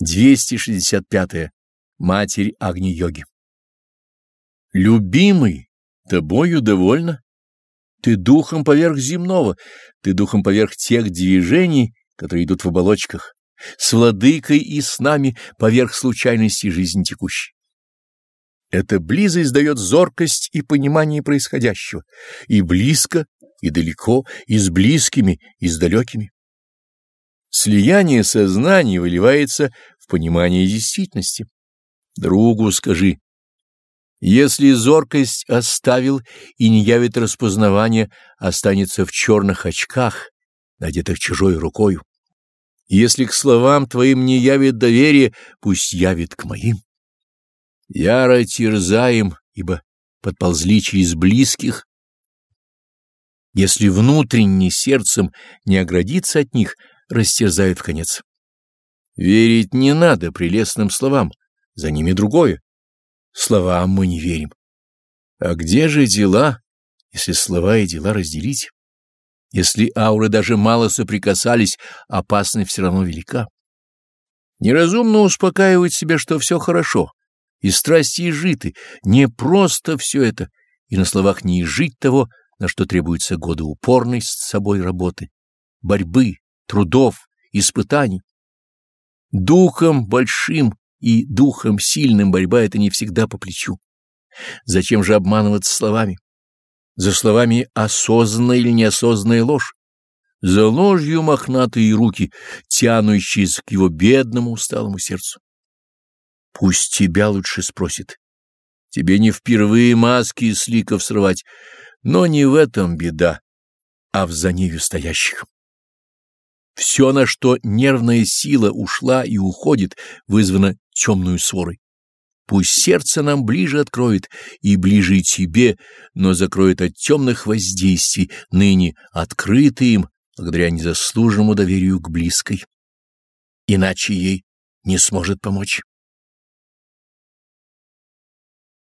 265. -е. Матерь Агни-йоги. Любимый, тобою довольна? Ты духом поверх земного, ты духом поверх тех движений, которые идут в оболочках, с владыкой и с нами поверх случайности жизни текущей. Эта близость дает зоркость и понимание происходящего, и близко, и далеко, и с близкими, и с далекими. Слияние сознания выливается в понимание действительности. Другу скажи, если зоркость оставил и не явит распознавания, останется в черных очках, надетых чужой рукою. Если к словам твоим не явит доверие, пусть явит к моим. Яро терзаем, ибо подползли через близких. Если внутренне сердцем не оградиться от них, растерзают в конец. Верить не надо прелестным словам, за ними другое. Словам мы не верим. А где же дела, если слова и дела разделить? Если ауры даже мало соприкасались, опасность все равно велика. Неразумно успокаивать себя, что все хорошо, и страсти изжиты. Не просто все это, и на словах не изжить того, на что требуется годы упорной с собой работы, борьбы, трудов, испытаний. Духом большим и духом сильным борьба это не всегда по плечу. Зачем же обманываться словами? За словами осознанная или неосознанная ложь. За ложью мохнатые руки, тянущиеся к его бедному усталому сердцу. Пусть тебя лучше спросит. Тебе не впервые маски и сликов срывать, но не в этом беда, а в за стоящих. Все, на что нервная сила ушла и уходит, вызвано темную сворой. Пусть сердце нам ближе откроет и ближе тебе, но закроет от темных воздействий, ныне открытые им, благодаря незаслуженному доверию к близкой. Иначе ей не сможет помочь.